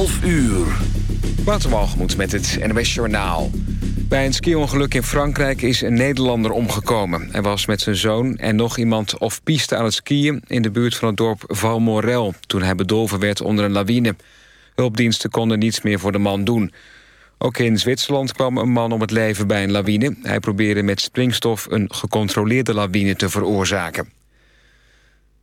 12 uur. Waterwalgemoed met het NWS Journaal. Bij een ski-ongeluk in Frankrijk is een Nederlander omgekomen. Hij was met zijn zoon en nog iemand of piste aan het skiën... in de buurt van het dorp Valmorel... toen hij bedolven werd onder een lawine. Hulpdiensten konden niets meer voor de man doen. Ook in Zwitserland kwam een man om het leven bij een lawine. Hij probeerde met springstof een gecontroleerde lawine te veroorzaken.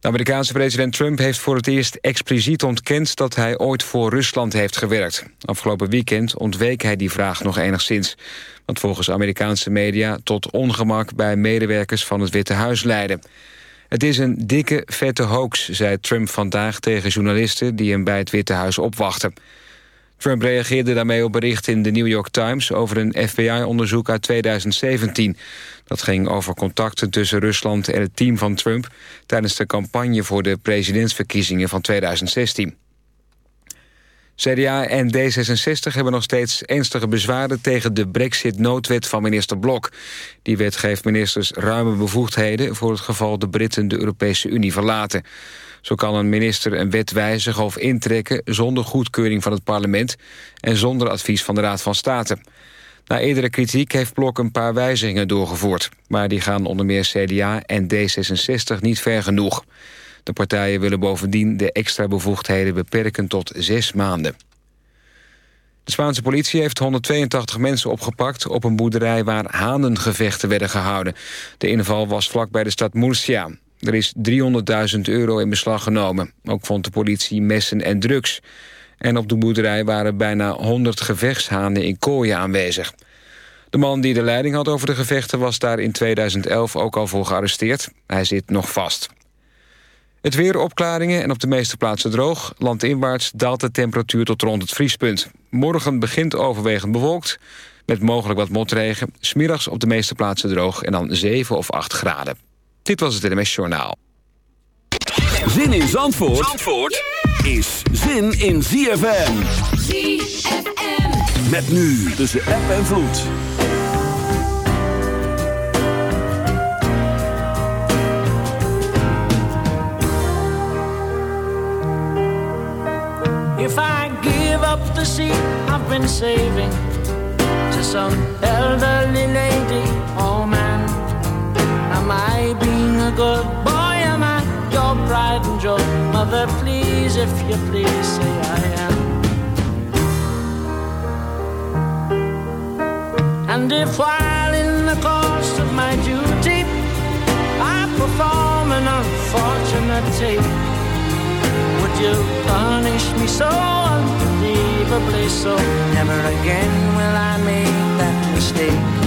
Amerikaanse president Trump heeft voor het eerst expliciet ontkend... dat hij ooit voor Rusland heeft gewerkt. Afgelopen weekend ontweek hij die vraag nog enigszins. Wat volgens Amerikaanse media tot ongemak bij medewerkers van het Witte Huis leidde. Het is een dikke, vette hoax, zei Trump vandaag tegen journalisten... die hem bij het Witte Huis opwachten. Trump reageerde daarmee op bericht in de New York Times... over een FBI-onderzoek uit 2017. Dat ging over contacten tussen Rusland en het team van Trump... tijdens de campagne voor de presidentsverkiezingen van 2016. CDA en D66 hebben nog steeds ernstige bezwaren... tegen de brexit-noodwet van minister Blok. Die wet geeft ministers ruime bevoegdheden... voor het geval de Britten de Europese Unie verlaten. Zo kan een minister een wet wijzigen of intrekken... zonder goedkeuring van het parlement... en zonder advies van de Raad van State. Na eerdere kritiek heeft Blok een paar wijzigingen doorgevoerd. Maar die gaan onder meer CDA en D66 niet ver genoeg. De partijen willen bovendien de extra bevoegdheden beperken tot zes maanden. De Spaanse politie heeft 182 mensen opgepakt... op een boerderij waar hanengevechten werden gehouden. De inval was vlak bij de stad Murcia. Er is 300.000 euro in beslag genomen. Ook vond de politie messen en drugs. En op de boerderij waren bijna 100 gevechtshanen in kooien aanwezig. De man die de leiding had over de gevechten... was daar in 2011 ook al voor gearresteerd. Hij zit nog vast. Het weer opklaringen en op de meeste plaatsen droog. Landinwaarts daalt de temperatuur tot rond het vriespunt. Morgen begint overwegend bewolkt, met mogelijk wat motregen. Smiddags op de meeste plaatsen droog en dan 7 of 8 graden. Dit was het NMS Journaal. Zin in Zandvoort, Zandvoort is zin in ZFM. ZFM. Met nu tussen app en vloed. If I give up the seat I've been saving to some elderly lady, oh man, am I being a good boy? Am I your pride and joy? Mother, please, if you please, say I am. And if while in the course of my duty I perform an unfortunate tape, would you punish me so unbelievably so? Never again will I make that mistake.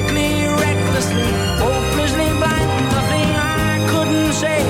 physically, recklessly, hopelessly blind, nothing I couldn't say,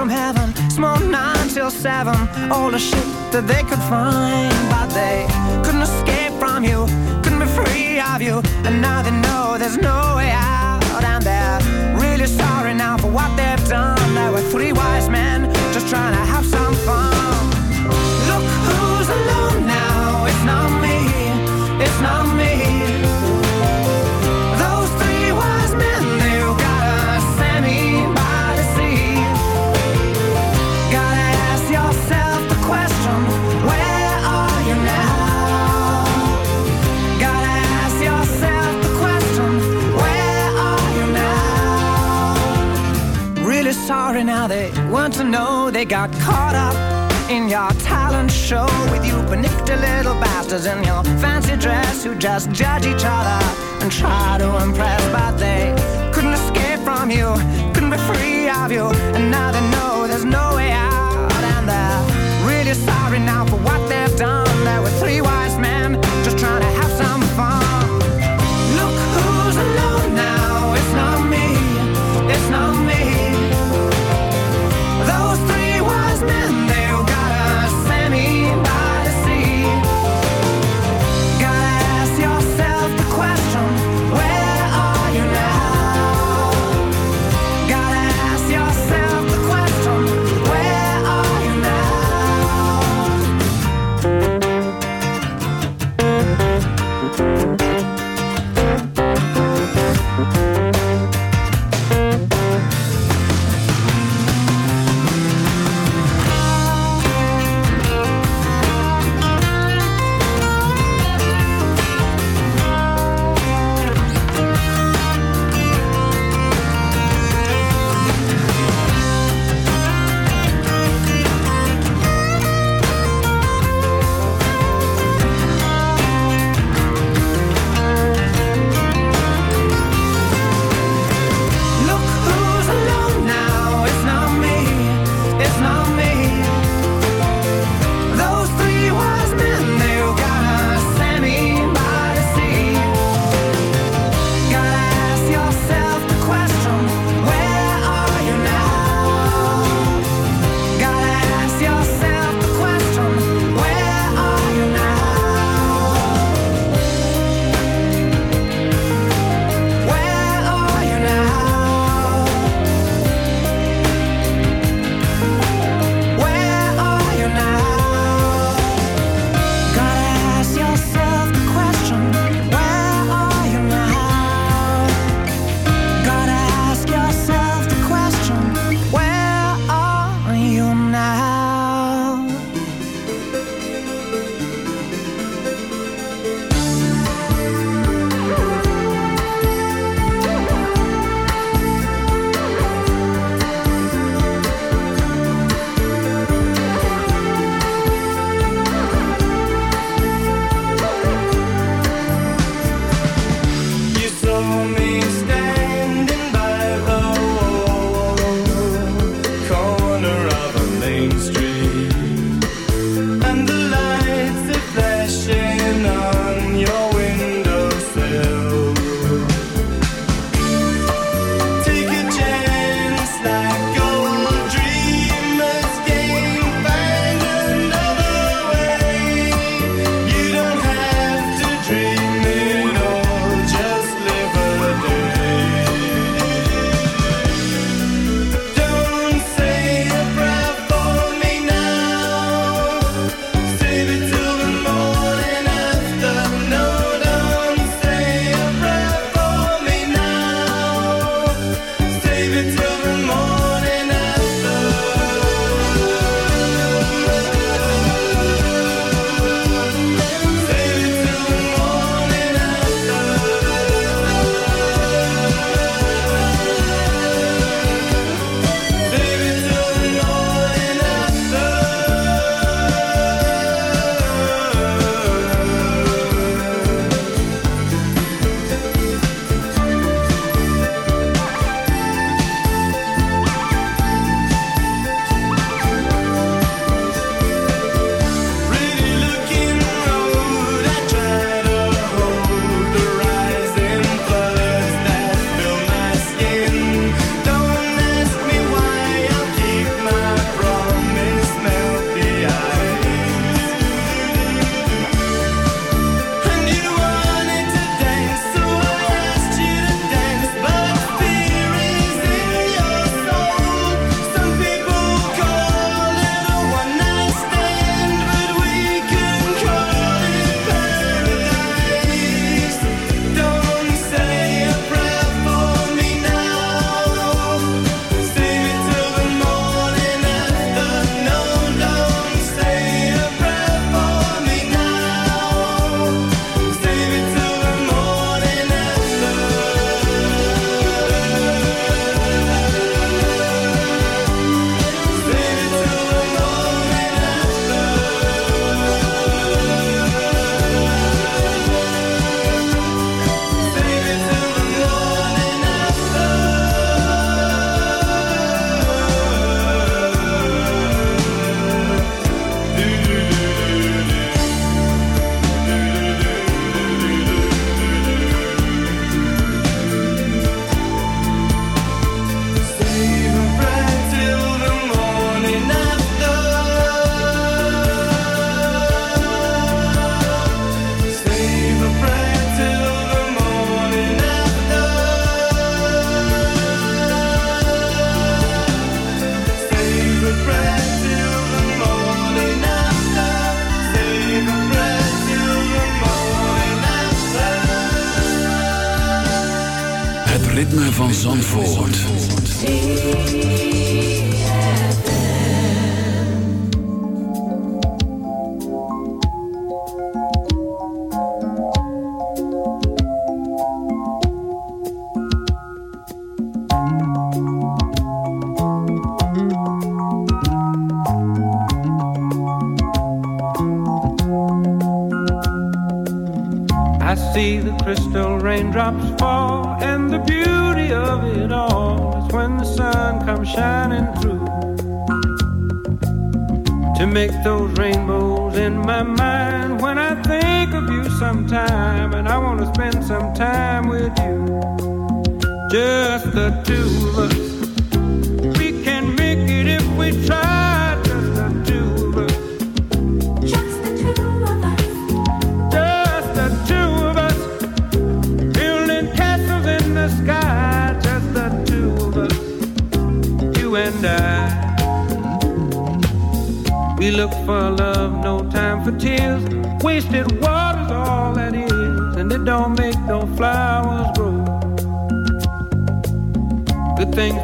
From heaven? Smoked nine till seven, all the shit that they could find. But they couldn't escape from you, couldn't be free of you. And now they know there's no way out. And they're really sorry now for what they've done. There were three wise men just trying to have want to know they got caught up in your talent show with you panicked little bastards in your fancy dress who just judge each other and try to impress but they couldn't escape from you couldn't be free of you and now they know there's no way out and they're really sorry now for what they've done. There were three wise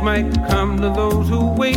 might come to those who wait,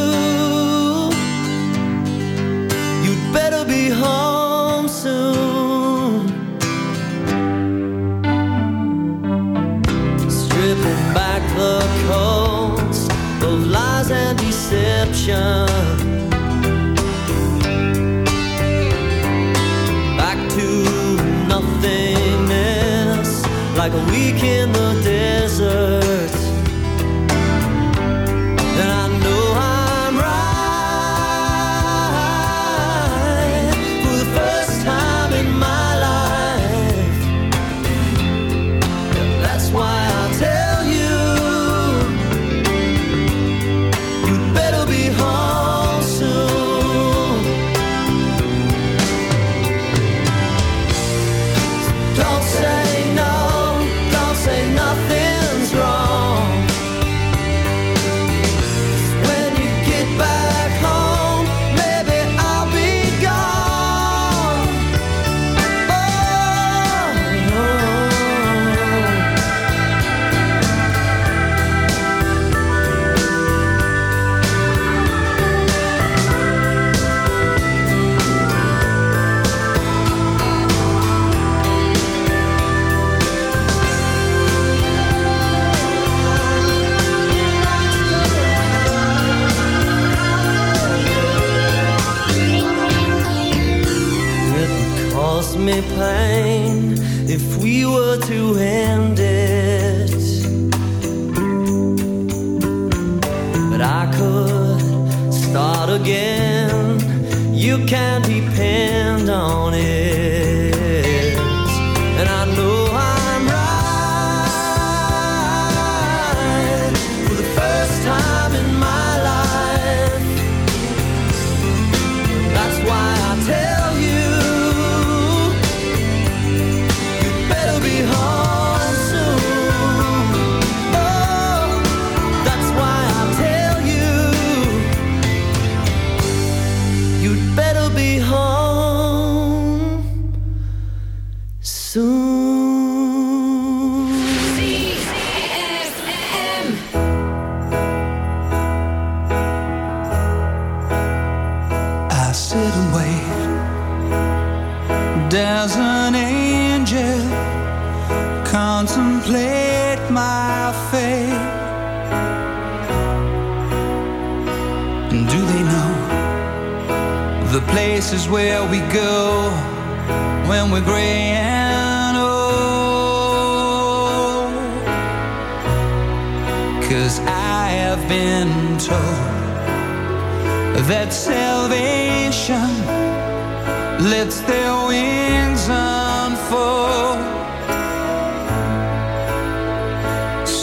nation.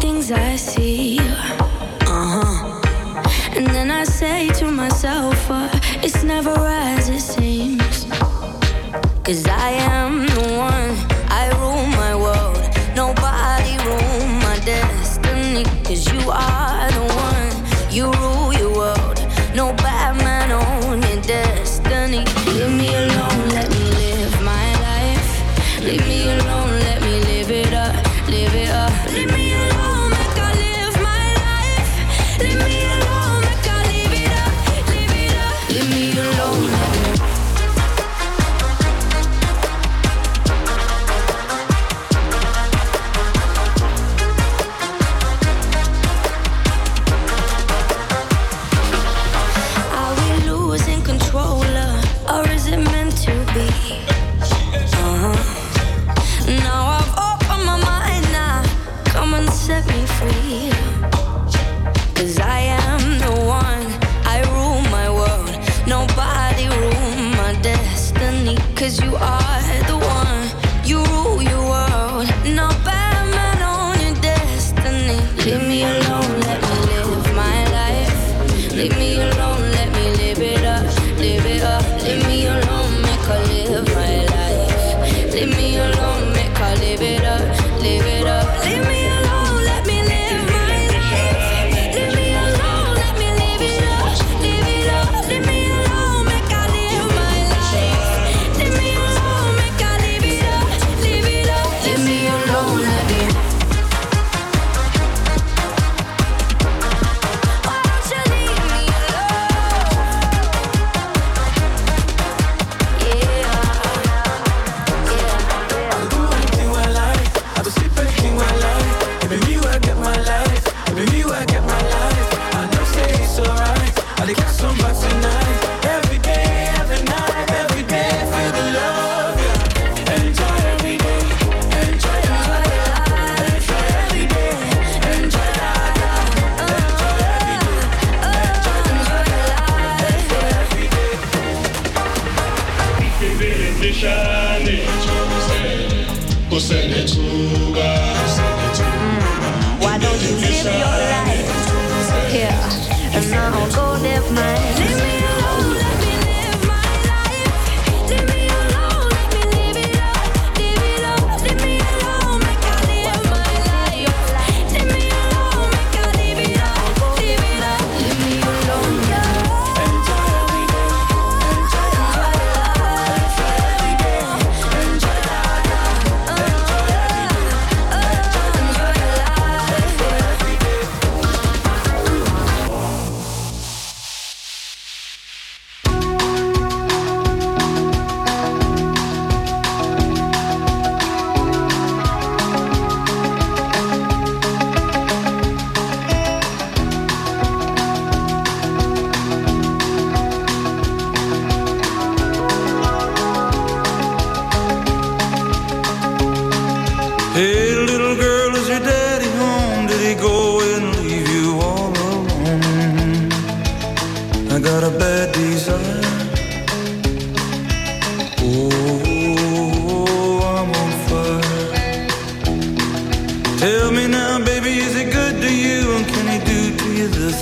things I see. Uh huh. And then I say to myself, uh, it's never as it seems. Cause I am the one, I rule my world. Nobody rule my destiny. Cause you are the one, you rule.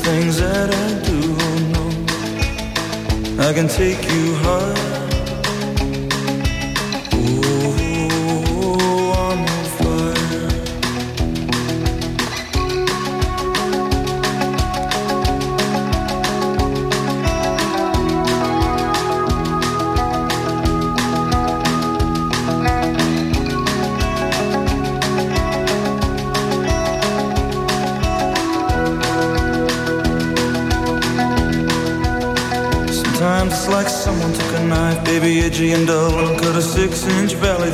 things that I do, oh no I can take you high six inch valley